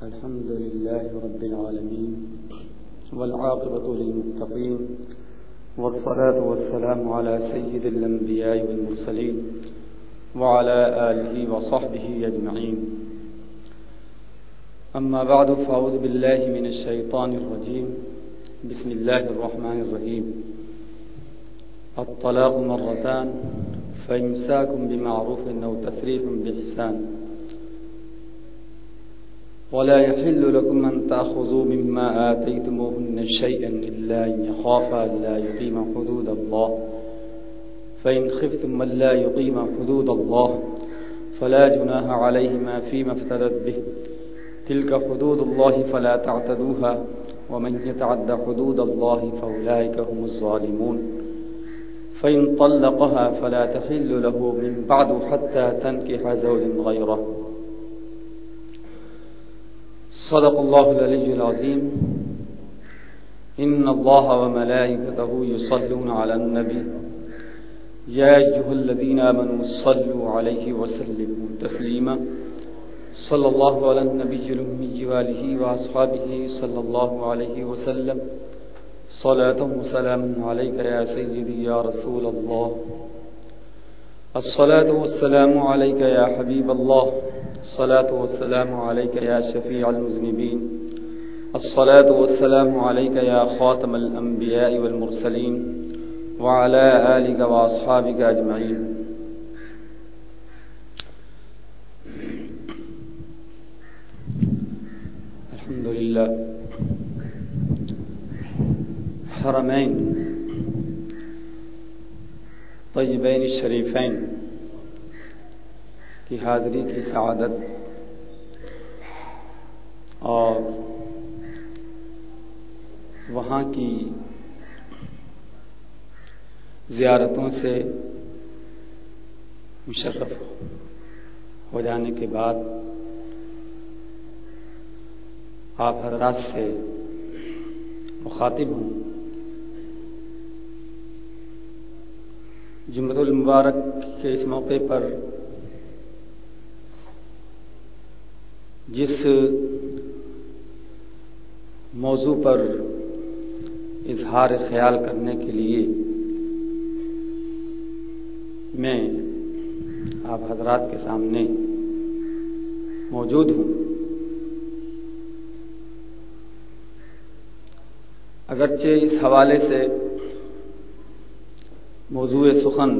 الحمد لله رب العالمين والعاقبة للمتقين والصلاة والسلام على سيد الأنبياء والمرسلين وعلى آله وصحبه أجمعين. أما بعد، فأعوذ بالله من الشيطان الرجيم. بسم الله الرحمن الرحيم. الطلاق مرتان فإمساكم بمعروف أو تسريح بإحسان. ولا يحل لكم أن تأخذوا مما آتيتموهن شيئا إلا أن يخافا لا يقيم حدود الله. فإن خفتم من لا يقيم حدود الله فلا جناح عليهما فيما افتدت به. تلك حدود الله فلا تعتدوها، ومن يتعد حدود الله فأولئك هم الظالمون. فإن طلقها فلا تحل له من بعد حتى تنكح زوج غيره. صدق الله العلي العظيم إن الله وملائكته يصلون على النبي يا أيها الذين آمنوا صلوا عليه وسلموا تسليما صلى الله على النبي الأمي وآله وأصحابه صلى الله عليه وسلم صلاة وسلام عليك يا سيدي يا رسول الله الصلاة والسلام عليك يا حبيب الله الصلاة والسلام عليك يا شفيع المذنبين. الصلاة والسلام عليك يا خاتم الأنبياء والمرسلين. وعلى آلك وأصحابك أجمعين. الحمد لله. حرمين. طیبین الشریفین کی حاضری کی سعادت۔ اور وہاں کی زیارتوں سے مشرف ہو جانے کے بعد آپ حضرات سے مخاطب ہوں۔ جمعۃ المبارک کے اس موقع پر جس موضوع پر اظہار خیال کرنے کے لیے میں آپ حضرات کے سامنے موجود ہوں۔ اگرچہ اس حوالے سے موضوع سخن،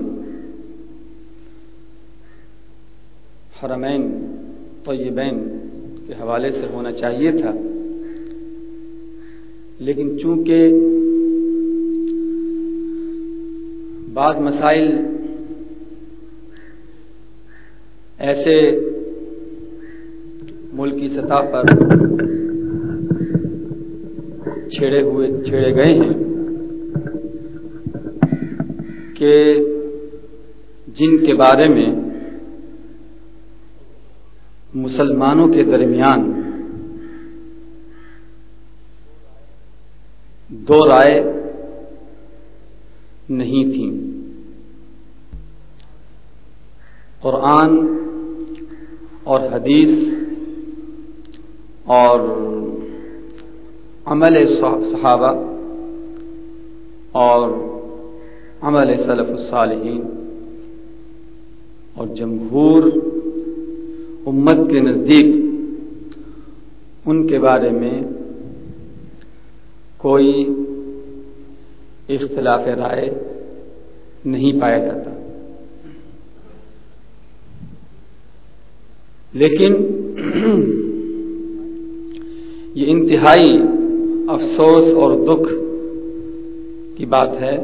حرمین، طیبین کے حوالے سے ہونا چاہیے تھا۔ لیکن چونکہ بعض مسائل ایسے ملکی سطح پر چھیڑے ہوئے، چھیڑے گئے ہیں کہ جن کے بارے میں مسلمانوں کے درمیان دو رائے نہیں تھیں۔ قرآن اور حدیث اور عمل صحابہ اور عمل صلف الصالحین اور جمہور امت کے نزدیک ان کے بارے میں کوئی اختلاف رائے نہیں پایا جاتا۔ لیکن یہ انتہائی افسوس اور دکھ کی بات ہے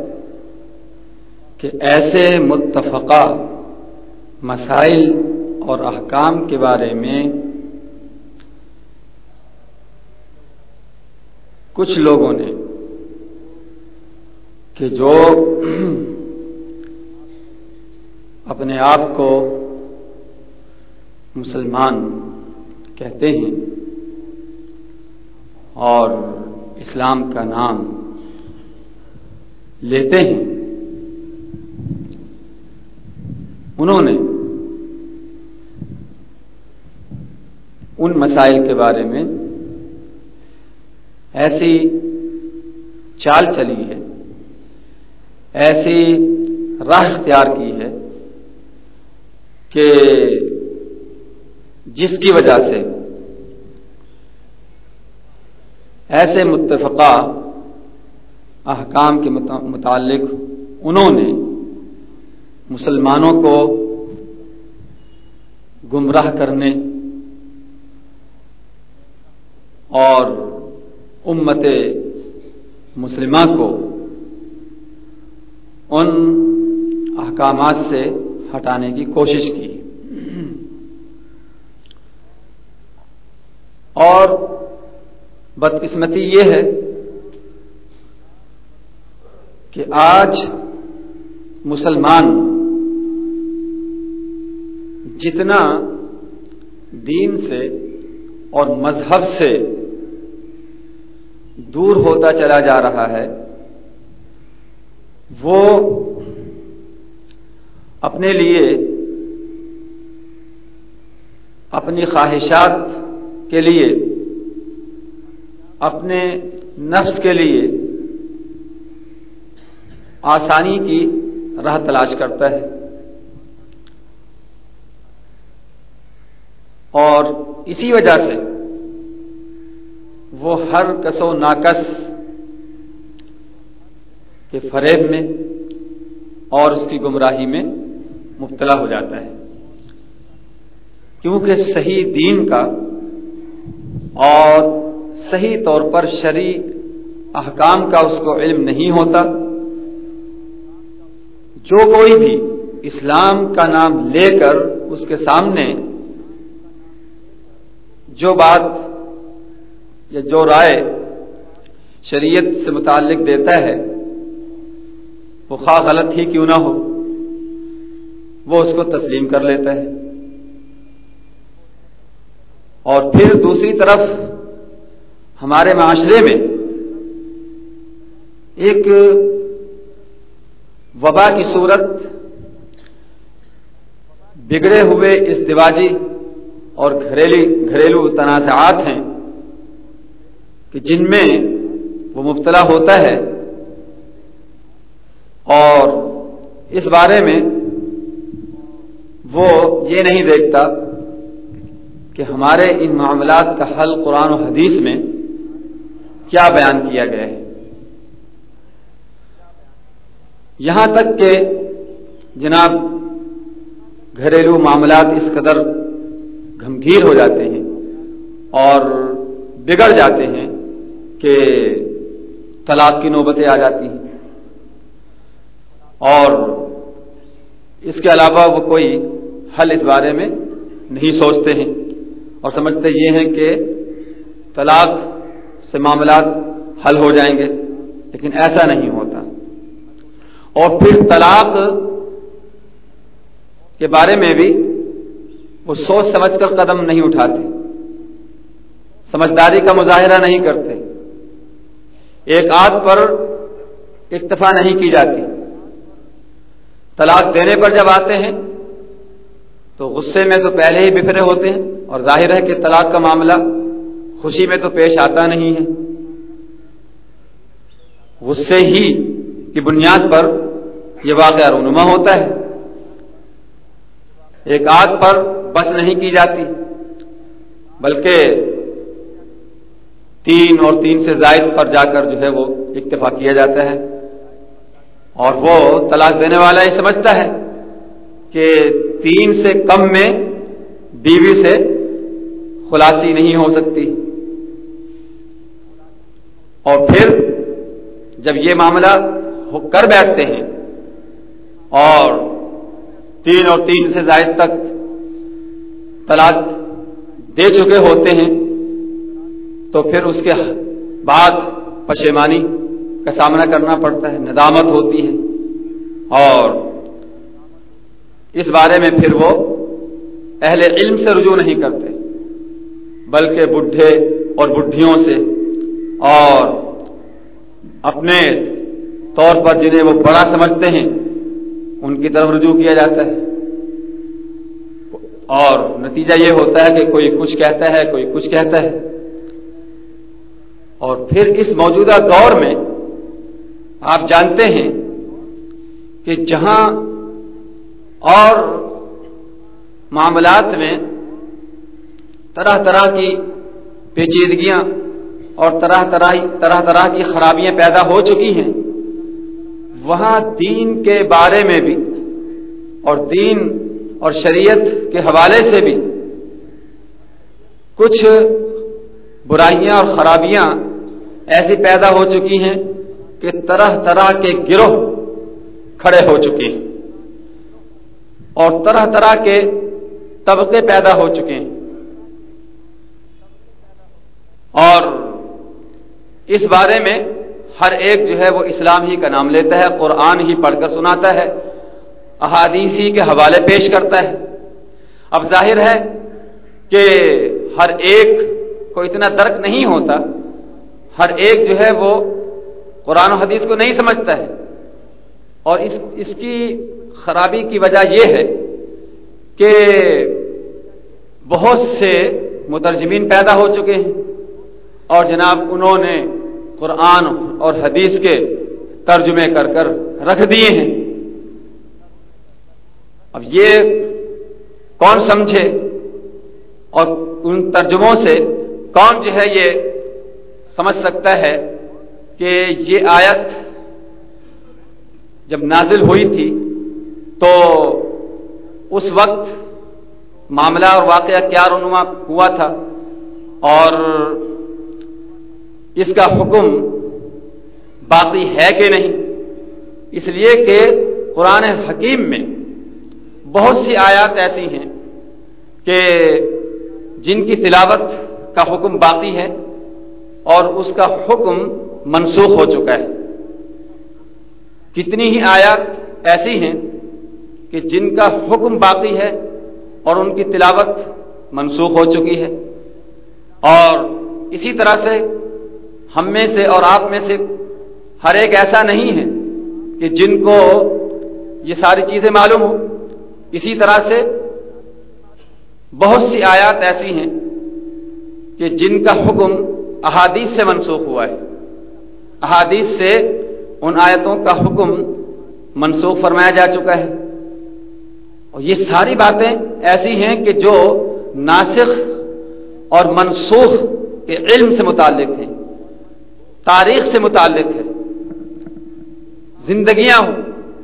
کہ ایسے متفقہ مسائل اور احکام کے بارے میں کچھ لوگوں نے کہ جو اپنے آپ کو مسلمان کہتے ہیں اور اسلام کا نام لیتے ہیں، انہوں نے ان مسائل کے بارے میں ایسی چال چلی ہے، ایسی راہ اختیار کی ہے کہ جس کی وجہ سے ایسے متفقہ احکام کے متعلق انہوں نے مسلمانوں کو گمراہ کرنے اور امت مسلمہ کو ان احکامات سے ہٹانے کی کوشش کی۔ اور بدقسمتی یہ ہے کہ آج مسلمان جتنا دین سے اور مذہب سے دور ہوتا چلا جا رہا ہے، وہ اپنے لیے اپنی خواہشات کے لیے، اپنے نفس کے لیے آسانی کی راہ تلاش کرتا ہے۔ اور اسی وجہ سے وہ ہر کس و ناکس کے فریب میں اور اس کی گمراہی میں مبتلا ہو جاتا ہے۔ کیونکہ صحیح دین کا اور صحیح طور پر شرع احکام کا اس کو علم نہیں ہوتا، جو کوئی بھی اسلام کا نام لے کر اس کے سامنے جو بات یا جو رائے شریعت سے متعلق دیتا ہے، وہ خواہ غلط ہی کیوں نہ ہو، وہ اس کو تسلیم کر لیتا ہے۔ اور پھر دوسری طرف ہمارے معاشرے میں ایک وبا کی صورت بگڑے ہوئے اس دیواجی اور گھریلی گھریلو تنازعات ہیں۔ کہ جن میں وہ مبتلا ہوتا ہے اور اس بارے میں وہ یہ نہیں دیکھتا کہ ہمارے ان معاملات کا حل قرآن و حدیث میں کیا بیان کیا گیا ہے۔ یہاں تک کہ جناب گھریلو معاملات اس قدر گمگیر ہو جاتے ہیں اور بگڑ جاتے ہیں کہ طلاق کی نوبتیں آ جاتی ہیں۔ اور اس کے علاوہ وہ کوئی حل اس بارے میں نہیں سوچتے ہیں۔ اور سمجھتے یہ ہیں کہ طلاق سے معاملات حل ہو جائیں گے، لیکن ایسا نہیں ہوتا۔ اور پھر طلاق کے بارے میں بھی وہ سوچ سمجھ کر قدم نہیں اٹھاتے۔ سمجھداری کا مظاہرہ نہیں کرتے۔ ایک آدھ پر اکتفا نہیں کی جاتی۔ طلاق دینے پر جب آتے ہیں، تو غصے میں تو پہلے ہی بفرے ہوتے ہیں اور ظاہر ہے کہ طلاق کا معاملہ خوشی میں تو پیش آتا نہیں ہے۔ غصے ہی کی بنیاد پر یہ واقعہ رونما ہوتا ہے۔ ایک آدھ پر بس نہیں کی جاتی، بلکہ تین اور تین سے زائد پر جا کر جو ہے وہ اکتفا کیا جاتا ہے۔ اور وہ طلاق دینے والا یہ سمجھتا ہے کہ تین سے کم میں بیوی سے خلاصی نہیں ہو سکتی۔ اور پھر جب یہ معاملہ کر بیٹھتے ہیں اور تین اور تین سے زائد تک طلاق دے چکے ہوتے ہیں تو پھر اس کے بعد پشیمانی کا سامنا کرنا پڑتا ہے، ندامت ہوتی ہے۔ اور اس بارے میں پھر وہ اہل علم سے رجوع نہیں کرتے، بلکہ بڈھے اور بڈھیوں سے اور اپنے طور پر جنہیں وہ بڑا سمجھتے ہیں، ان کی طرف رجوع کیا جاتا ہے۔ اور نتیجہ یہ ہوتا ہے کہ کوئی کچھ کہتا ہے، کوئی کچھ کہتا ہے۔ اور پھر اس موجودہ دور میں آپ جانتے ہیں کہ جہاں اور معاملات میں طرح طرح کی پیچیدگیاں اور طرح طرح طرح طرح کی خرابیاں پیدا ہو چکی ہیں، وہاں دین کے بارے میں بھی اور دین اور شریعت کے حوالے سے بھی کچھ برائیاں اور خرابیاں ایسی پیدا ہو چکی ہیں کہ طرح طرح کے گروہ کھڑے ہو چکے ہیں اور طرح طرح کے طبقے پیدا ہو چکے ہیں اور اس بارے میں ہر ایک جو ہے وہ اسلام ہی کا نام لیتا ہے، قرآن ہی پڑھ کر سناتا ہے احادیثی کے حوالے پیش کرتا ہے۔ اب ظاہر ہے کہ ہر ایک کو اتنا درک نہیں ہوتا، ہر ایک جو ہے وہ قرآن و حدیث کو نہیں سمجھتا ہے۔ اور اس اس کی خرابی کی وجہ یہ ہے کہ بہت سے مترجمین پیدا ہو چکے ہیں اور جناب انہوں نے قرآن اور حدیث کے ترجمے کر کر رکھ دیے ہیں۔ اب یہ کون سمجھے؟ اور ان ترجموں سے کون جو ہے یہ سمجھ سکتا ہے کہ یہ آیت جب نازل ہوئی تھی تو اس وقت معاملہ اور واقعہ کیا رونما ہوا تھا اور اس کا حکم باقی ہے کہ نہیں؟ اس لیے کہ قرآن حکیم میں بہت سی آیات ایسی ہیں کہ جن کی تلاوت کا حکم باقی ہے اور اس کا حکم منسوخ ہو چکا ہے۔ کتنی ہی آیات ایسی ہیں کہ جن کا حکم باقی ہے اور ان کی تلاوت منسوخ ہو چکی ہے۔ اور اسی طرح سے ہم میں سے اور آپ میں سے ہر ایک ایسا نہیں ہے کہ جن کو یہ ساری چیزیں معلوم ہوں۔ اسی طرح سے بہت سی آیات ایسی ہیں کہ جن کا حکم احادیث سے منسوخ ہوا ہے۔ احادیث سے ان آیتوں کا حکم منسوخ فرمایا جا چکا ہے۔ اور یہ ساری باتیں ایسی ہیں کہ جو ناسخ اور منسوخ کے علم سے متعلق ہیں، تاریخ سے متعلق ہے زندگیاں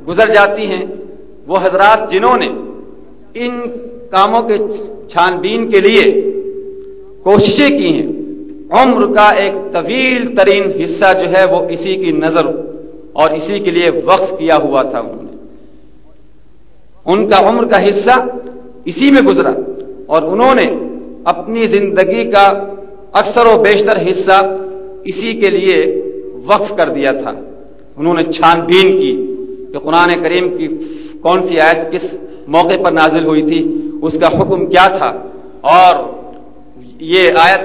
گزر جاتی ہیں۔ وہ حضرات جنہوں نے ان کاموں کے چھان بین کے لیے کوششیں کی ہیں۔ عمر کا ایک طویل ترین حصہ جو ہے وہ اسی کی نظر اور اسی کے لیے وقف کیا ہوا تھا انہوں نے۔ ان کا عمر کا حصہ اسی میں گزرا اور انہوں نے اپنی زندگی کا اکثر و بیشتر حصہ اسی کے لیے وقف کر دیا تھا۔ انہوں نے چھان بین کی کہ قرآن کریم کی کون سی آیت کس موقع پر نازل ہوئی تھی، اس کا حکم کیا تھا اور یہ آیت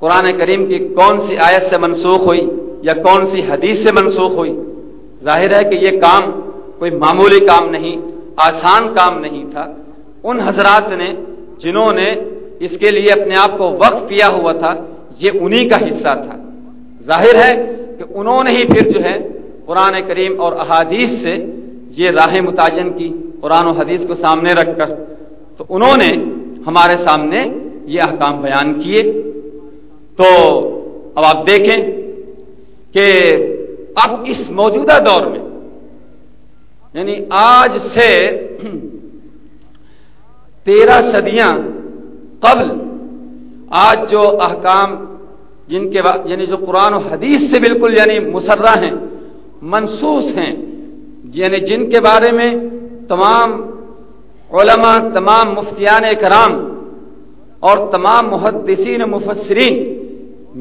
قرآن کریم کی کون سی آیت سے منسوخ ہوئی یا کون سی حدیث سے منسوخ ہوئی؟ ظاہر ہے کہ یہ کام کوئی معمولی کام نہیں، آسان کام نہیں تھا۔ ان حضرات نے، جنہوں نے اس کے لیے اپنے آپ کو وقف کیا ہوا تھا، یہ انہی کا حصہ تھا۔ ظاہر ہے کہ انہوں نے ہی پھر جو ہے قرآن کریم اور احادیث سے یہ راہ متعین کی، قرآن و حدیث کو سامنے رکھ کر۔ تو انہوں نے ہمارے سامنے یہ احکام بیان کیے۔ تو اب آپ دیکھیں کہ اب اس موجودہ دور میں یعنی آج سے تیرہ صدیاں قبل، آج جو احکام جن کے یعنی جو قرآن و حدیث سے بالکل یعنی مسرہ ہیں، منسوس ہیں یعنی جن کے بارے میں تمام علماء، تمام مفتیان کرام اور تمام محدثین مفسرین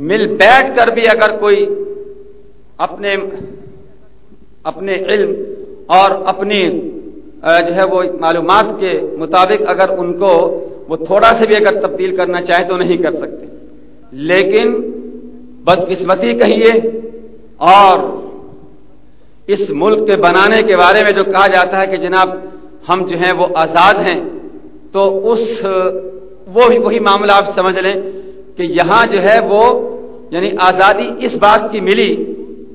مل بیٹھ کر بھی اگر کوئی اپنے اپنے علم اور اپنی جو ہے وہ معلومات کے مطابق اگر ان کو وہ تھوڑا سے بھی اگر تبدیل کرنا چاہے تو نہیں کر سکتے۔ لیکن بدقسمتی کہیے اور اس ملک کے بنانے کے بارے میں جو کہا جاتا ہے کہ جناب ہم جو ہیں وہ آزاد ہیں، تو اس وہ وہی معاملہ آپ سمجھ لیں کہ یہاں جو ہے وہ یعنی آزادی اس بات کی ملی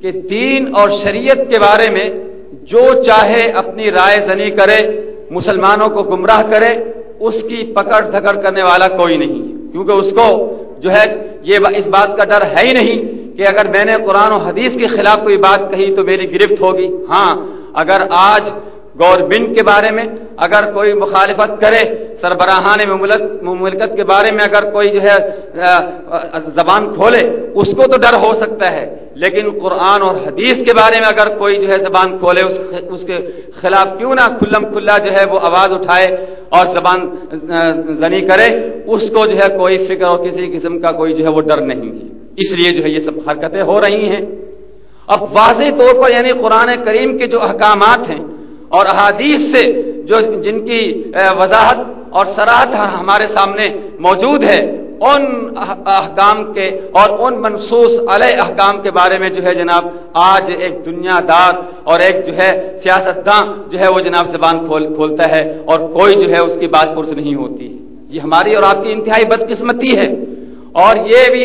کہ دین اور شریعت کے بارے میں جو چاہے اپنی رائے زنی کرے، مسلمانوں کو گمراہ کرے، اس کی پکڑ دھکڑ کرنے والا کوئی نہیں کیونکہ اس کو جو ہے یہ اس بات کا ڈر ہے ہی نہیں کہ اگر میں نے قرآن و حدیث کے خلاف کوئی بات کہی تو میری گرفت ہوگی۔ ہاں اگر آج گورنمنٹ کے بارے میں اگر کوئی مخالفت کرے سربراہان مملکت کے بارے میں اگر کوئی جو ہے زبان کھولے، اس کو تو ڈر ہو سکتا ہے۔ لیکن قرآن اور حدیث کے بارے میں اگر کوئی جو ہے زبان کھولے، اس اس کے خلاف کیوں نہ کھلم کھلا جو ہے وہ آواز اٹھائے اور زبان زنی کرے، اس کو جو ہے کوئی فکر اور کسی قسم کا کوئی جو ہے وہ ڈر نہیں اس لیے جو ہے یہ سب حرکتیں ہو رہی ہیں۔ اب واضح طور پر یعنی قرآن کریم کے جو احکامات ہیں اور احادیث سے جو جن کی وضاحت اور سراہد ہمارے سامنے موجود ہے، ان احکام کے اور ان منصوص علیہ احکام کے بارے میں جو ہے جناب، آج ایک دنیا دار اور ایک جو ہے سیاستداں جو ہے وہ جناب زبان کھول، کھولتا ہے اور کوئی جو ہے اس کی بات پرس نہیں ہوتی۔ یہ ہماری اور آپ کی انتہائی بدقسمتی ہے اور یہ بھی،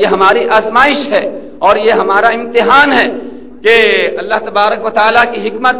یہ ہماری آزمائش ہے اور یہ ہمارا امتحان ہے کہ اللہ تبارک و تعالیٰ کی حکمت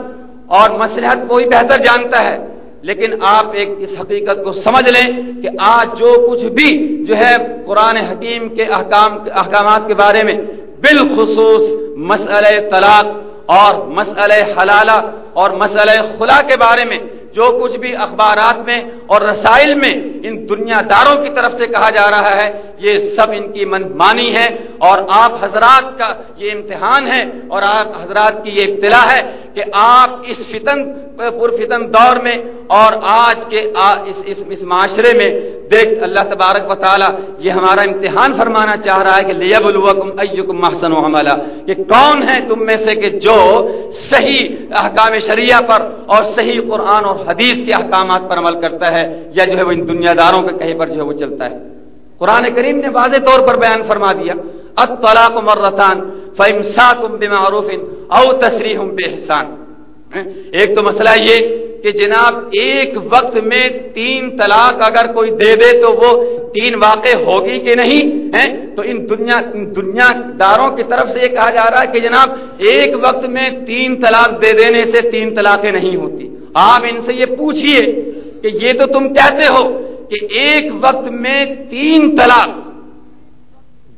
اور مسلحت ہی بہتر جانتا ہے۔ لیکن آپ ایک اس حقیقت کو سمجھ لیں کہ آج جو کچھ بھی جو ہے قرآن حکیم کے احکام احکامات کے بارے میں بالخصوص مسئلہ طلاق اور مسئلہ حلالہ اور مسئلہ خلا کے بارے میں جو کچھ بھی اخبارات میں اور رسائل میں ان دنیا داروں کی طرف سے کہا جا رہا ہے، یہ سب ان کی من مانی ہے اور آپ حضرات کا یہ امتحان ہے اور آپ حضرات کی یہ ابتلا ہے کہ آپ اس فتن پر فتن دور میں اور آج کے اس, اس, اس معاشرے میں دیکھ اللہ تبارک و تعالی یہ ہمارا امتحان فرمانا چاہ رہا ہے کہ لیب الوکم ایکم محسن و حملہ کہ کون ہے تم میں سے کہ جو صحیح احکام شریعہ پر اور صحیح قرآن اور حدیث کے احکامات پر عمل کرتا ہے یا جو ہے وہ ان دنیا داروں کے کہیں پر جو ہے وہ چلتا ہے۔ قرآن کریم نے واضح طور پر بیان فرما دیا اطلاق مرتان فمساکم بمعروف او تصریح بے احسان ایک تو مسئلہ یہ کہ جناب ایک وقت میں تین طلاق اگر کوئی دے دے تو وہ تین واقع ہوگی کہ نہیں ہے تو ان دنیا دنیا داروں کی طرف سے یہ کہا جا رہا ہے کہ جناب ایک وقت میں تین طلاق دے دینے سے تین طلاقیں نہیں ہوتی۔ آپ ان سے یہ پوچھئے کہ یہ تو تم کہتے ہو کہ ایک وقت میں تین طلاق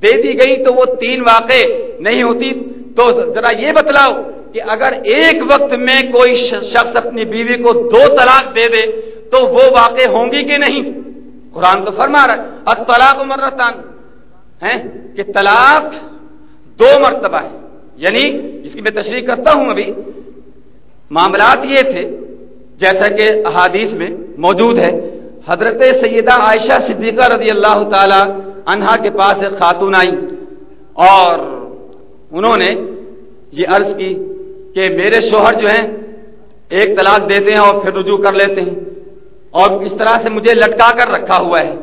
دے دی گئی تو وہ تین واقع نہیں ہوتی۔ تو ذرا یہ بتلاؤ کہ اگر ایک وقت میں کوئی شخص اپنی بیوی کو دو طلاق دے دے تو وہ واقع ہوں گی کہ نہیں؟ قرآن تو فرما رہا ہے اب طلاق مرتان۔ ہے کہ طلاق دو مرتبہ ہے۔ یعنی جس کی میں تشریح کرتا ہوں ابھی۔ معاملات یہ تھے، جیسا کہ احادیث میں موجود ہے، حضرت سیدہ عائشہ صدیقہ رضی اللہ تعالی عنہا کے پاس ایک خاتون آئی اور انہوں نے یہ عرض کی کہ میرے شوہر جو ہیں، ایک طلاق دیتے ہیں اور پھر رجوع کر لیتے ہیں۔ اور اس طرح سے مجھے لٹکا کر رکھا ہوا ہے۔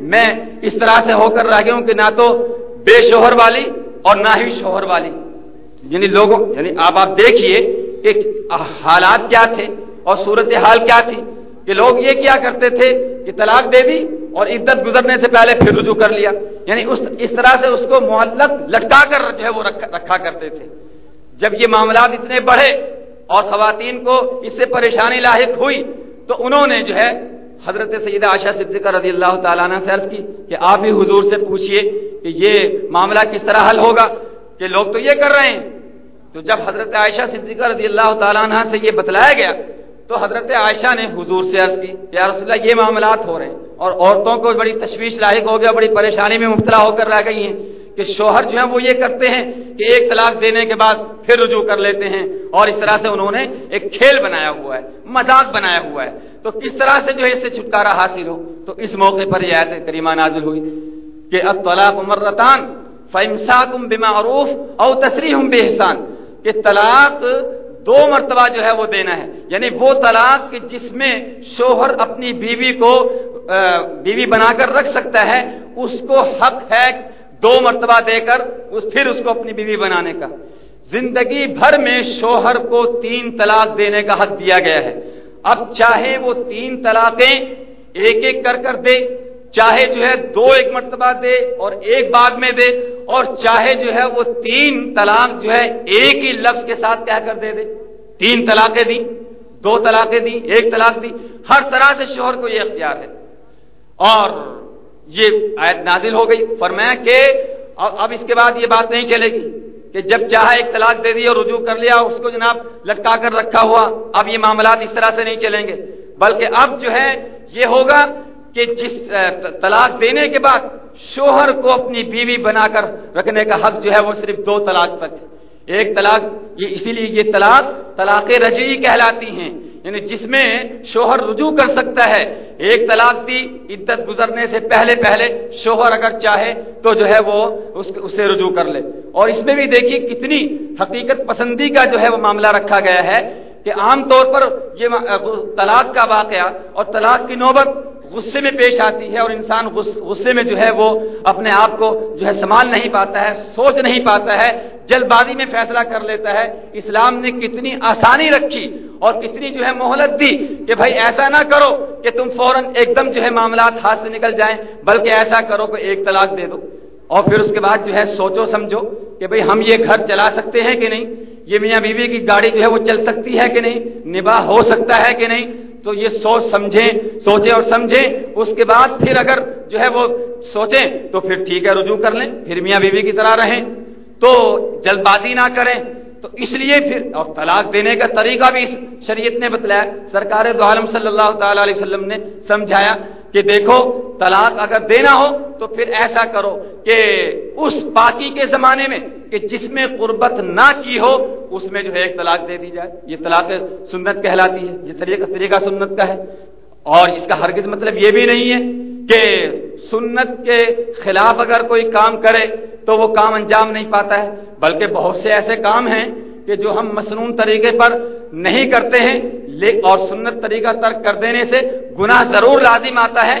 میں اس طرح سے ہو کر رہ گیا ہوں کہ نہ تو بے شوہر والی اور نہ ہی شوہر والی۔ یعنی لوگوں یعنی آپ آپ دیکھیے کہ حالات کیا تھے اور صورت حال کیا تھی کہ لوگ یہ کیا کرتے تھے کہ طلاق دے دی اور عدت گزرنے سے پہلے پھر رجوع کر لیا۔ یعنی اس اس طرح سے اس کو معلق لٹکا کر جو ہے وہ رکھا کرتے تھے۔ جب یہ معاملات اتنے بڑھے اور خواتین کو اس سے پریشانی لاحق ہوئی، تو انہوں نے جو ہے حضرت سید عائشہ صدیقہ رضی اللہ تعالیٰ نے سے عرض کی کہ آپ بھی حضور سے پوچھئے کہ یہ معاملہ کس طرح حل ہوگا، کہ لوگ تو یہ کر رہے ہیں۔ تو جب حضرت عائشہ صدیقہ رضی اللہ تعالیٰ عنہ سے یہ بتلایا گیا، تو حضرت عائشہ نے حضور سے عرض کی کہ رسول اللہ یہ معاملات ہو رہے ہیں اور عورتوں کو بڑی تشویش لاحق ہو گیا، بڑی پریشانی میں مبتلا ہو کر رہ گئی ہیں۔ کہ شوہر جو ہیں وہ یہ کرتے ہیں کہ ایک طلاق دینے کے بعد پھر رجوع کر لیتے ہیں اور اس طرح سے انہوں نے ایک کھیل بنایا ہوا ہے، مذاق بنایا ہوا ہے۔ تو کس طرح سے جو ہے اس سے چھٹکارا حاصل ہو؟ تو اس موقع پر یہ آیت کریمہ نازل ہوئی کہ اب طلاق مرتان فمساکم بمعروف او تصریح بے احسان کہ طلاق دو مرتبہ جو ہے وہ دینا ہے۔ یعنی وہ طلاق کہ جس میں شوہر اپنی بیوی کو بیوی بنا کر رکھ سکتا ہے، اس کو حق ہے دو مرتبہ دے کر اس پھر اس کو اپنی بیوی بنانے کا۔ زندگی بھر میں شوہر کو تین طلاق دینے کا حق دیا گیا ہے۔ اب چاہے وہ تین طلاقیں ایک ایک کر کر دے، چاہے جو ہے دو ایک مرتبہ دے اور ایک بعد میں دے، اور چاہے جو ہے وہ تین طلاق جو ہے ایک ہی لفظ کے ساتھ کیا کر دے دے۔ تین طلاقیں دی دو طلاقیں دی ایک طلاق دی ہر طرح سے شوہر کو یہ اختیار ہے۔ اور یہ آیت نازل ہو گئی۔ فرمایا کہ اب اس کے بعد یہ بات نہیں چلے گی کہ جب چاہا ایک طلاق دے دی اور رجوع کر لیا، اس کو جناب لٹکا کر رکھا ہوا۔ اب یہ معاملات اس طرح سے نہیں چلیں گے۔ بلکہ اب جو ہے، یہ ہوگا کہ جس طلاق دینے کے بعد شوہر کو اپنی بیوی بنا کر رکھنے کا حق جو ہے وہ صرف دو طلاق تک ایک طلاق، یہ اسی لیے یہ طلاق طلاق رجعی کہلاتی ہیں۔ یعنی جس میں شوہر رجوع کر سکتا ہے، ایک طلاق دی، عدت گزرنے سے پہلے پہلے شوہر اگر چاہے تو جو ہے وہ اس رجوع کر لے۔ اور اس میں بھی دیکھیے کتنی حقیقت پسندی کا جو ہے وہ معاملہ رکھا گیا ہے۔ کہ عام طور پر یہ طلاق کا واقعہ اور طلاق کی نوبت غصے میں پیش آتی ہے اور انسان غصے میں جو ہے وہ اپنے آپ کو جو ہے سنبھال نہیں پاتا ہے، سوچ نہیں پاتا ہے، جلد بازی میں فیصلہ کر لیتا ہے۔ اسلام نے کتنی آسانی رکھی اور کتنی جو ہے مہلت دی کہ بھائی ایسا نہ کرو کہ تم فوراً ایک دم جو ہے معاملات ہاتھ سے نکل جائیں، بلکہ ایسا کرو کہ ایک طلاق دے دو۔ اور پھر اس کے بعد جو ہے سوچو سمجھو کہ بھئی ہم یہ گھر چلا سکتے ہیں کہ نہیں؟ یہ میاں بیوی کی گاڑی جو ہے وہ چل سکتی ہے کہ نہیں؟ نباہ ہو سکتا ہے کہ نہیں؟ تو یہ سوچ سمجھیں، سوچیں اور سمجھیں۔ اس کے بعد پھر اگر جو ہے وہ سوچیں تو پھر ٹھیک ہے، رجوع کر لیں۔ پھر میاں بیوی کی طرح رہیں۔ تو جلد بازی نہ کریں۔ تو اس لیے پھر اور طلاق دینے کا طریقہ بھی شریعت نے بتلایا۔ سرکار دو عالم صلی اللہ تعالی علیہ وسلم نے سمجھایا کہ دیکھو، طلاق اگر دینا ہو تو پھر ایسا کرو کہ اس پاکی کے زمانے میں کہ جس میں قربت نہ کی ہو، اس میں جو ہے ایک طلاق دے دی جائے۔ یہ طلاق سنت کہلاتی ہے، یہ طریقہ طریقہ سنت کا ہے۔ اور اس کا ہرگز مطلب یہ بھی نہیں ہے کہ سنت کے خلاف اگر کوئی کام کرے تو وہ کام انجام نہیں پاتا ہے، بلکہ بہت سے ایسے کام ہیں کہ جو ہم مصنون طریقے پر نہیں کرتے ہیں اور سنت طریقہ ترک کر دینے سے گناہ ضرور لازم آتا ہے،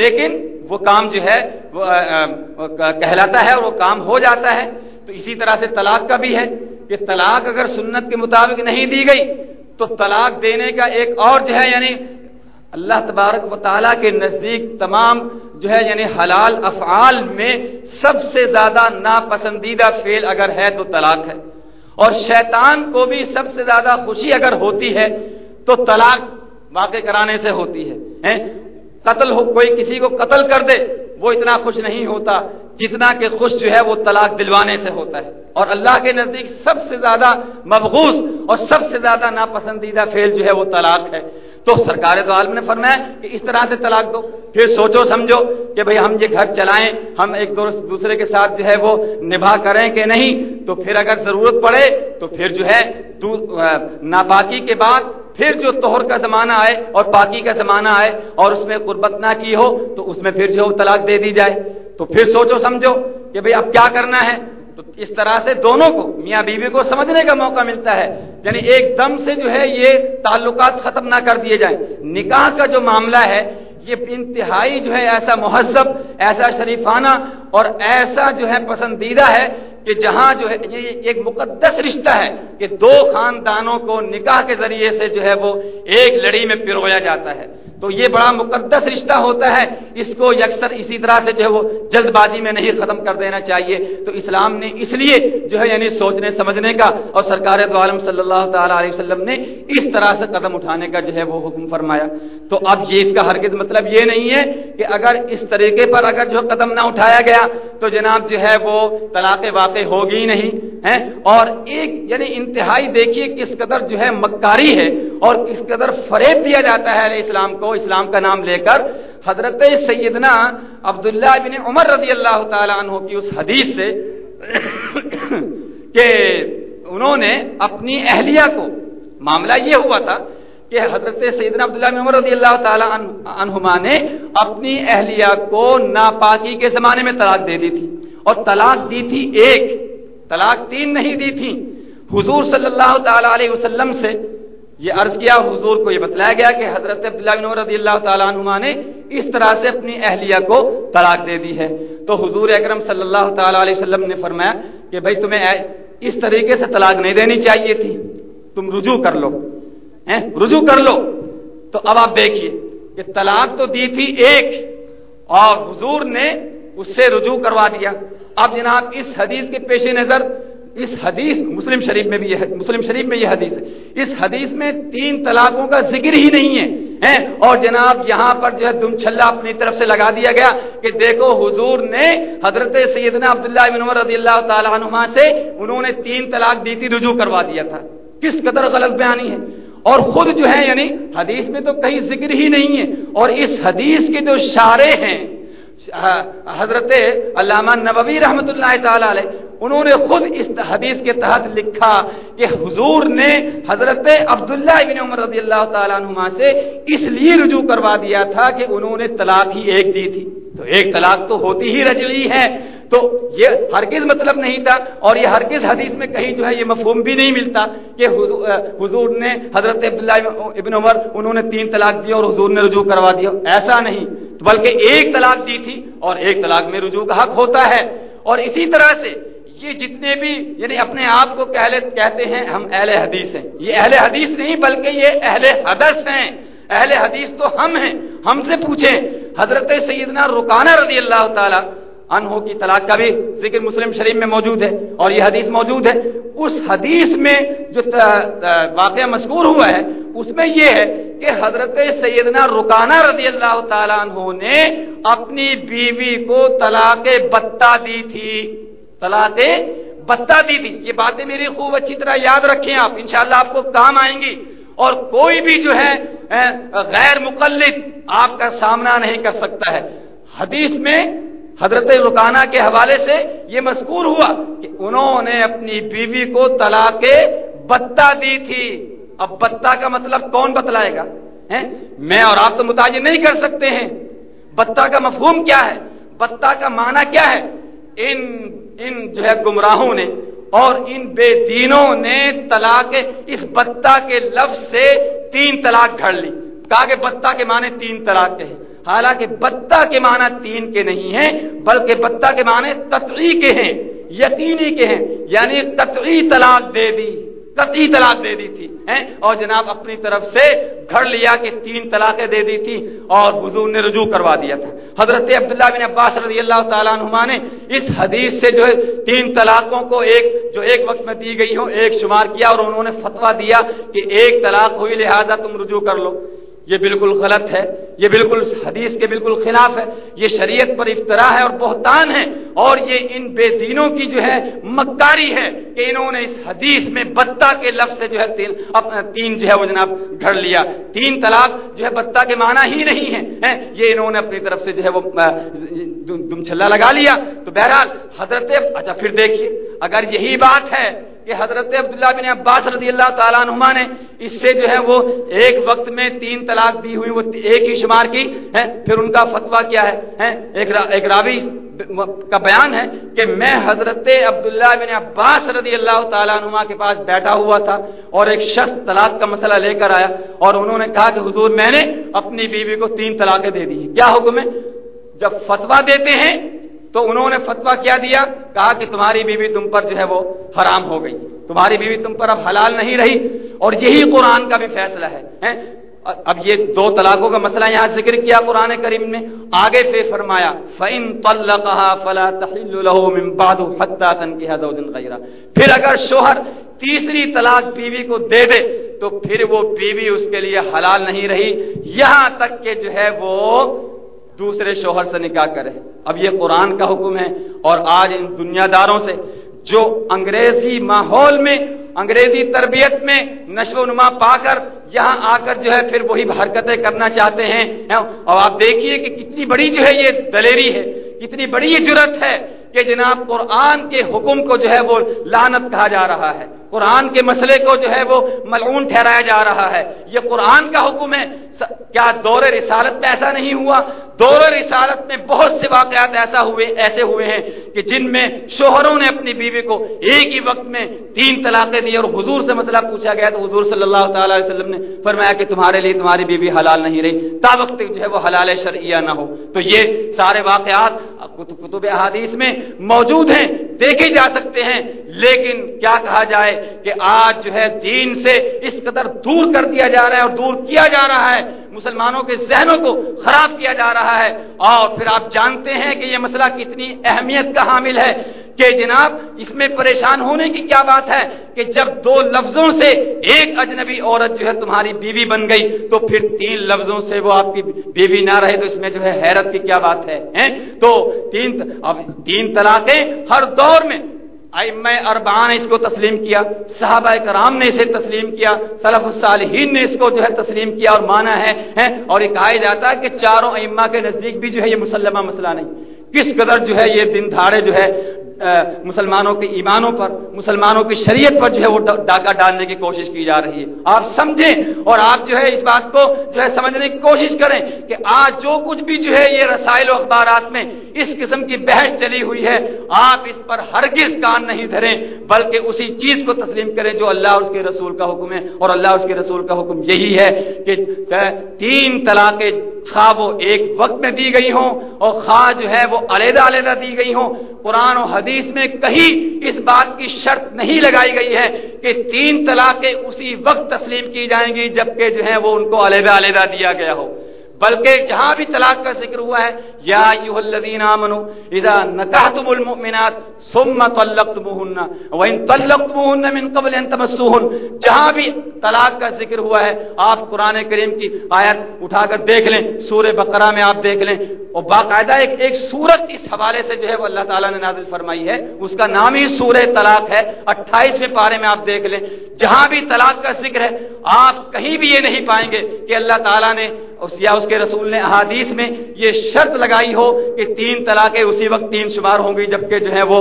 لیکن وہ کام جو ہے، وہ کہلاتا ہے اور وہ کام ہو جاتا ہے۔ تو اسی طرح سے طلاق کا بھی ہے کہ طلاق اگر سنت کے مطابق نہیں دی گئی، تو طلاق دینے کا ایک اور جو ہے یعنی اللہ تبارک و تعالیٰ کے نزدیک تمام جو ہے یعنی حلال افعال میں سب سے زیادہ ناپسندیدہ فیل اگر ہے تو طلاق ہے۔ اور شیطان کو بھی سب سے زیادہ خوشی اگر ہوتی ہے تو طلاق واقع کرانے سے ہوتی ہے قتل ہو، کوئی کسی کو قتل کر دے، وہ اتنا خوش نہیں ہوتا جتنا کہ خوش جو ہے وہ طلاق دلوانے سے ہوتا ہے۔ اور اللہ کے نزدیک سب سے زیادہ مبغوث اور سب سے زیادہ ناپسندیدہ فیل جو ہے وہ طلاق ہے۔ تو سرکار تو عالم نے فرمایا کہ اس طرح سے طلاق دو۔ پھر سوچو، سمجھو کہ بھئی ہم یہ گھر چلائیں، ہم ایک دوسرے کے ساتھ جو ہے وہ نبھا کریں کہ نہیں؟ تو پھر اگر ضرورت پڑے تو پھر جو ہے ناپاکی کے بعد پھر جو توہر کا زمانہ آئے اور پاکی کا زمانہ آئے اور اس میں قربت نہ کی ہو تو اس میں پھر جو طلاق دے دی جائے۔ تو پھر سوچو، سمجھو کہ بھئی اب کیا کرنا ہے؟ تو اس طرح سے دونوں کو، میاں بیوی کو سمجھنے کا موقع ملتا ہے۔ یعنی ایک دم سے جو ہے یہ تعلقات ختم نہ کر دیے جائیں۔ نکاح کا جو معاملہ ہے، یہ انتہائی جو ہے ایسا مہذب، ایسا شریفانہ اور ایسا جو ہے پسندیدہ ہے کہ جہاں جو ہے یہ ایک مقدس رشتہ ہے کہ دو خاندانوں کو نکاح کے ذریعے سے جو ہے وہ ایک لڑی میں پرویا جاتا ہے۔ تو یہ بڑا مقدس رشتہ ہوتا ہے۔ اس کو یکسر اسی طرح سے جو ہے وہ جلد بازی میں نہیں ختم کر دینا چاہیے۔ تو اسلام نے اس لیے جو ہے یعنی سوچنے، سمجھنے کا اور سرکار دو عالم صلی اللہ تعالی علیہ وسلم نے اس طرح سے قدم اٹھانے کا جو ہے وہ حکم فرمایا۔ تو اب یہ اس کا ہرگز مطلب یہ نہیں ہے کہ اگر اس طریقے پر اگر جو قدم نہ اٹھایا گیا تو جناب جو ہے وہ طلاق واقع ہوگی نہیں ہے اور ایک یعنی انتہائی دیکھیے کس قدر جو ہے مکاری ہے۔ اور کس قدر فریب دیا جاتا ہے اسلام کو اسلام کا نام لے کر۔ حضرت سیدنا عبداللہ بن عمر رضی اللہ تعالیٰ عنہ کی اس حدیث سے کہ انہوں نے اپنی اہلیہ کو، معاملہ یہ ہوا تھا کہ حضرت سیدنا عبداللہ بن عمر رضی اللہ تعالیٰ عنہما نے اپنی اہلیہ کو ناپاکی کے زمانے میں طلاق دے دی تھی۔ اور طلاق دی تھی ایک، طلاق تین نہیں دی تھی۔ حضور صلی اللہ تعالی علیہ وسلم سے یہ عرض کیا حضور کو یہ بتلایا گیا کہ حضرت عبداللہ بن رضی اللہ تعالیٰ عنہ نے اس طرح سے اپنی اہلیہ کو طلاق دے دی ہے۔ تو حضور اکرم صلی اللہ تعالیٰ علیہ وسلم نے فرمایا کہ بھائی تمہیں اس طریقے سے طلاق نہیں دینی چاہیے تھی۔ تم رجوع کر لو۔ رجوع کر لو۔ تو اب آپ دیکھیے کہ طلاق تو دی تھی ایک اور حضور نے اس سے رجوع کروا دیا۔ اب جناب اس حدیث کے پیش نظر اس حدیث، مسلم شریف میں بھی یہ مسلم شریف میں یہ حدیث ہے۔ اس حدیث میں تین طلاقوں کا ذکر ہی نہیں ہے اور جناب یہاں پر جو ہے دم چھلا اپنی طرف سے لگا دیا گیا کہ دیکھو حضور نے حضرت سیدنا عبداللہ بن عمر رضی اللہ تعالیٰ عنہ سے انہوں نے تین طلاق دی تھی، رجوع کروا دیا تھا۔ کس قدر غلط بیانی ہے؟ اور خود جو ہے یعنی حدیث میں تو کہیں ذکر ہی نہیں ہے۔ اور اس حدیث کے جو شارے ہیں ہاں، حضرت علامہ نبوی رحمۃ اللہ تعالی علیہ، انہوں نے خود اس حدیث کے تحت لکھا کہ حضور نے حضرت عبداللہ ابن عمر رضی اللہ تعالیٰ عنہما سے اس لیے رجوع کروا دیا تھا کہ انہوں نے طلاق ہی ایک دی تھی۔ تو ایک طلاق تو ہوتی ہی رجلی ہے۔ تو یہ ہرگز مطلب نہیں تھا اور یہ ہرگز حدیث میں کہیں جو ہے یہ مفہوم بھی نہیں ملتا کہ حضور نے حضرت عبداللہ ابن عمر انہوں نے تین طلاق دیا اور حضور نے رجوع کروا دیا ایسا نہیں۔ بلکہ ایک طلاق دی تھی اور ایک طلاق میں رجوع کا حق ہوتا ہے۔ اور اسی طرح سے یہ جتنے بھی یعنی اپنے آپ کو کہتے ہیں ہم اہل حدیث ہیں۔ یہ اہل حدیث نہیں بلکہ یہ اہل حدث ہیں۔ اہل حدیث تو ہم ہیں۔ ہم سے پوچھیں۔ حضرت سیدنا رکانہ رضی اللہ تعالی انہوں کی طلاق کا بھی ذکر مسلم شریف میں موجود ہے اور یہ حدیث موجود ہے۔ اس حدیث میں جو واقعہ مشکور ہوا ہے، اس میں یہ ہے کہ حضرت سیدنا رکانہ رضی اللہ تعالیٰ عنہ نے اپنی بیوی کو طلاق بتا دی تھی۔ طلاق بتا دی تھی۔ یہ باتیں میری خوب اچھی طرح یاد رکھیں آپ، انشاءاللہ آپ کو کام آئیں گی۔ اور کوئی بھی جو ہے غیر مقلد آپ کا سامنا نہیں کر سکتا ہے۔ حدیث میں حضرت رکانہ کے حوالے سے یہ مذکور ہوا کہ انہوں نے اپنی بیوی کو طلاق بتا دی تھی۔ اب بتا کا مطلب کون بتلائے گا؟ میں اور آپ تو متاثر نہیں کر سکتے ہیں۔ بتا کا مفہوم کیا ہے؟ بتا کا معنی کیا ہے؟ ان ان جو ہے گمراہوں نے اور ان بے دینوں نے طلاق اس بتا کے لفظ سے تین طلاق گھڑ لی۔ کہا کہ بتا کے معنی تین طلاق کے ہیں۔ حالانکہ بتا کے معنی تین کے نہیں ہیں، بلکہ بتا کے معنی تطعی کے ہیں، یقینی کے ہیں یعنی قطعی طلاق دے دی، قطعی طلاق دے دی تھی اور جناب اپنی طرف سے گھر لیا کہ تین طلاقیں دے دی تھی اور حضور نے رجوع کروا دیا تھا۔ حضرت عبداللہ بن عباس رضی اللہ تعالیٰ عنہ نے اس حدیث سے جو ہے تین طلاقوں کو ایک، جو ایک وقت میں دی گئی ہوں، ایک شمار کیا اور انہوں نے فتوا دیا کہ ایک طلاق ہوئی، لہذا تم رجوع کر لو۔ یہ بالکل غلط ہے، یہ بالکل حدیث کے بالکل خلاف ہے، یہ شریعت پر افطرا ہے اور بہتان ہے اور یہ ان بے دینوں کی جو ہے مکاری ہے کہ انہوں نے اس حدیث میں بتا کے لفظ سے جو ہے تین، اپنا تین جو ہے وہ جناب گھڑ لیا۔ تین طلاق جو ہے بتا کے معنی ہی نہیں ہے یہ انہوں نے اپنی طرف سے جو ہے وہ دم چھلا لگا لیا۔ تو بہرحال حضرت اچھا پھر دیکھیے، اگر یہی بات ہے کہ حضرت عبداللہ بن عباس رضی اللہ تعالیٰ عنہ نے اس سے جو ہے وہ ایک وقت میں تین طلاق طلاق دی ہوئی وہ ایک ہی شمار کی ہے پھر ان کا فتویٰ کیا ہے؟ ایک راوی کا بیان ہے کہ میں حضرت عبداللہ بن عباس رضی اللہ تعالیٰ عنہ کے پاس بیٹھا ہوا تھا اور ایک شخص طلاق کا مسئلہ لے کر آیا اور انہوں نے کہا کہ حضور میں نے اپنی بیوی کو تین طلاقیں دے دی کیا حکم ہے؟ جب فتویٰ دیتے ہیں تو انہوں نے فتوا کیا دیا؟ کہا کہ تمہاری بیوی تم پر جو ہے وہ حرام ہو گئی۔ تمہاری بیوی تم پر اب حلال نہیں رہی اور یہی قرآن کا بھی فیصلہ ہے۔ اب یہ دو طلاقوں کا مسئلہ یہاں ذکر کیا قرآن کریم نے۔ آگے سے فرمایا، فَإِن طَلَّقَهَا فَلَا تَحِلُّ لَهُ مِن بَعْدُ حَتَّى تَنْكِحَ زَوْجًا غَيْرَهُ۔ پھر اگر شوہر تیسری طلاق بیوی کو دے دے، تو پھر وہ بیوی اس کے لیے حلال نہیں رہی۔ یہاں تک کہ جو ہے وہ دوسرے شوہر سے نکاح کرے۔ اب یہ قرآن کا حکم ہے اور آج ان دنیا داروں سے جو انگریزی ماحول میں انگریزی تربیت میں نشو و نما پا کر یہاں آ کر جو ہے پھر وہی حرکتیں کرنا چاہتے ہیں ہاں؟ اور آپ دیکھیے کہ کتنی بڑی جو ہے یہ دلیری ہے، کتنی بڑی یہ جرت ہے کہ جناب قرآن کے حکم کو جو ہے وہ لانت کہا جا رہا ہے۔ قرآن کے مسئلے کو جو ہے وہ ملعون ٹھہرایا جا رہا ہے۔ یہ قرآن کا حکم ہے۔ کیا دور رسالت میں ایسا نہیں ہوا؟ دور رسالت میں بہت سے واقعات ایسا ہوئے، ایسے ہوئے ہیں کہ جن میں شوہروں نے اپنی بیوی کو ایک ہی وقت میں تین طلاقیں دی اور حضور سے مسئلہ پوچھا گیا تو حضور صلی اللہ تعالی علیہ وسلم نے فرمایا کہ تمہارے لیے تمہاری بیوی حلال نہیں رہی۔ تا وقت جو ہے وہ حلال شرعیہ نہ ہو۔ تو یہ سارے واقعات کتب احادیث میں موجود ہیں، دیکھے جا سکتے ہیں، لیکن کیا کہا جائے؟ کہ آج جو ہے دین سے اس قدر دور کر دیا جا رہا ہے اور دور کیا جا رہا ہے، مسلمانوں کے ذہنوں کو خراب کیا جا رہا ہے۔ اور پھر آپ جانتے ہیں کہ یہ مسئلہ کتنی اہمیت کا حامل ہے کہ جناب، اس میں پریشان ہونے کی کیا بات ہے؟ کہ جب دو لفظوں سے ایک اجنبی عورت جو ہے تمہاری بیوی بن گئی، تو پھر تین لفظوں سے وہ آپ کی بیوی نہ رہے تو اس میں جو ہے حیرت کی کیا بات ہے تو تین، اب تین طلاقیں ہر دور میں ام اربعہ نے اس کو تسلیم کیا، صحابہ کرام نے اسے تسلیم کیا صلف الصالحین نے اس کو جو ہے تسلیم کیا اور مانا ہے اور یہ کہا جاتا ہے کہ چاروں ائمہ کے نزدیک بھی جو ہے یہ مسلمہ مسئلہ نہیں۔ کس قدر جو ہے یہ دن دھاڑے جو ہے مسلمانوں کے ایمانوں پر، مسلمانوں کی شریعت پر جو ہے وہ ڈاکہ ڈالنے کی کوشش کی جا رہی ہے۔ آپ سمجھیں اور آپ جو ہے اس بات کو جو ہے سمجھنے کی کوشش کریں کہ آج جو کچھ بھی جو ہے یہ رسائل و اخبارات میں اس قسم کی بحث چلی ہوئی ہے، آپ اس پر ہرگز کان نہیں دھریں، بلکہ اسی چیز کو تسلیم کریں جو اللہ اور اس کے رسول کا حکم ہے۔ اور اللہ اور اس کے رسول کا حکم یہی ہے کہ تین طلاقیں خواہ وہ ایک وقت میں دی گئی ہوں اور خواہ جو ہے وہ علیحدہ علیحدہ دی گئی ہوں، قرآن و حدیث میں کہیں اس بات کی شرط نہیں لگائی گئی ہے کہ تین طلاقیں اسی وقت تسلیم کی جائیں گی جبکہ جو ہے وہ ان کو علیحدہ علیحدہ دیا گیا ہو۔ بلکہ جہاں بھی طلاق کا ذکر ہوا ہے، یا ایوہ الذین آمنوا اذا نکحتم المؤمنات ثم طلقتموهن وان طلقتموهن من قبل ان تمسوهن جہاں بھی طلاق کا ذکر ہوا ہے، آپ قرآن کریم کی آیت اٹھا کر دیکھ لیں، سورہ بقرہ میں آپ دیکھ لیں۔ اور باقاعدہ ایک ایک سورت اس حوالے سے جو ہے وہ اللہ تعالیٰ نے نازل فرمائی ہے۔ اس کا نام ہی سورہ طلاق ہے۔ اٹھائیسویں پارے میں آپ دیکھ لیں۔ جہاں بھی طلاق کا ذکر ہے آپ کہیں بھی یہ نہیں پائیں گے کہ اللہ تعالیٰ نے یا اس کے رسول نے احادیث میں یہ شرط لگائی ہو کہ تین طلاقیں اسی وقت تین شمار ہوں گی جبکہ جو ہے وہ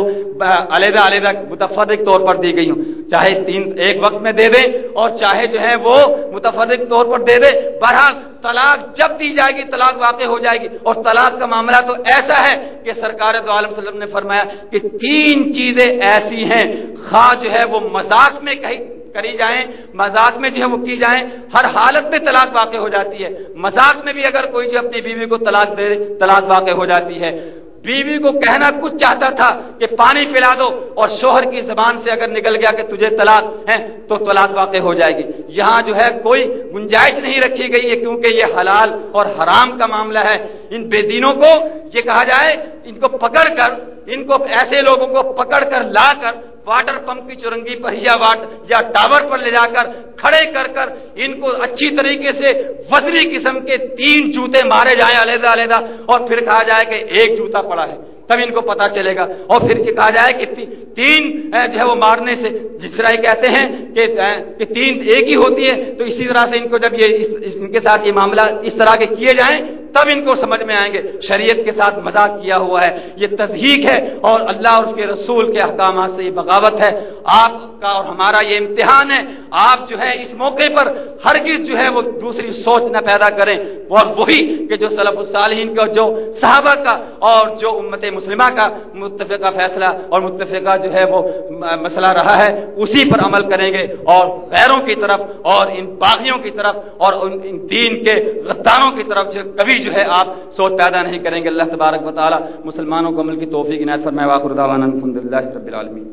علیحدہ علیحدہ متفرق طور پر دی گئی ہوں۔ چاہے تین ایک وقت میں دے دے اور چاہے جو ہے وہ متفرق طور پر دے دے بہرحال طلاق جب دی جائے گی، طلاق واقع ہو جائے گی۔ اور طلاق کا معاملہ تو ایسا ہے کہ سرکار تو عالم وسلم نے فرمایا کہ تین چیزیں ایسی ہیں، خواہ جو ہے وہ مذاق میں کہیں کری جائیں، مذاق میں جو ہے وہ کی جائیں، ہر حالت میں طلاق واقع ہو جاتی ہے۔ مذاق میں بھی اگر کوئی جو اپنی بیوی کو طلاق دے، طلاق واقع ہو جاتی ہے۔ بیوی کو کہنا کچھ چاہتا تھا کہ پانی پلا دو اور شوہر کی زبان سے اگر نکل گیا کہ تجھے طلاق ہے تو طلاق واقع ہو جائے گی۔ یہاں جو ہے کوئی گنجائش نہیں رکھی گئی ہے کیونکہ یہ حلال اور حرام کا معاملہ ہے۔ ان بے دینوں کو یہ کہا جائے، ان کو پکڑ کر، ان کو ایسے لوگوں کو پکڑ کر لا کر واٹر پمپ کی چورنگی پر یا واٹ یا ٹاور پر لے جا کر کھڑے کر کر ان کو اچھی طریقے سے وزری قسم کے تین جوتے مارے جائیں علیحدہ علیحدہ اور پھر کہا جائے کہ ایک جوتا پڑا ہے۔ تب ان کو پتا چلے گا۔ اور پھر یہ کہا جائے کہ تین جو ہے وہ مارنے سے جس طرح کہتے ہیں کہ تین ایک ہی ہوتی ہے۔ تو اسی طرح سے ان کو جب یہ ان کے ساتھ یہ معاملہ اس طرح کے کیے جائیں، تب ان کو سمجھ میں آئیں گے۔ شریعت کے ساتھ مذاق کیا ہوا ہے۔ یہ تضحیق ہے اور اللہ اور اس کے رسول کے احکامات سے یہ بغاوت ہے۔ آپ کا اور ہمارا یہ امتحان ہے۔ آپ جو ہے اس موقع پر ہرگز جو ہے وہ دوسری سوچ نہ پیدا کریں۔ اور وہی کہ جو صلف الصالحین کا جو صحابہ کا اور جو امت مسلمہ کا متفقہ فیصلہ اور متفقہ جو ہے وہ مسئلہ رہا ہے، اسی پر عمل کریں گے اور غیروں کی طرف اور ان باغیوں کی طرف اور ان دین کے غداروں کی طرف سے کبھی جو ہے آپ سوچ پیدا نہیں کریں گے۔ اللہ تبارک و تعالیٰ مسلمانوں کو عمل کی توفیق عنایت میں واخر الحمد الحمدللہ رب العالمین۔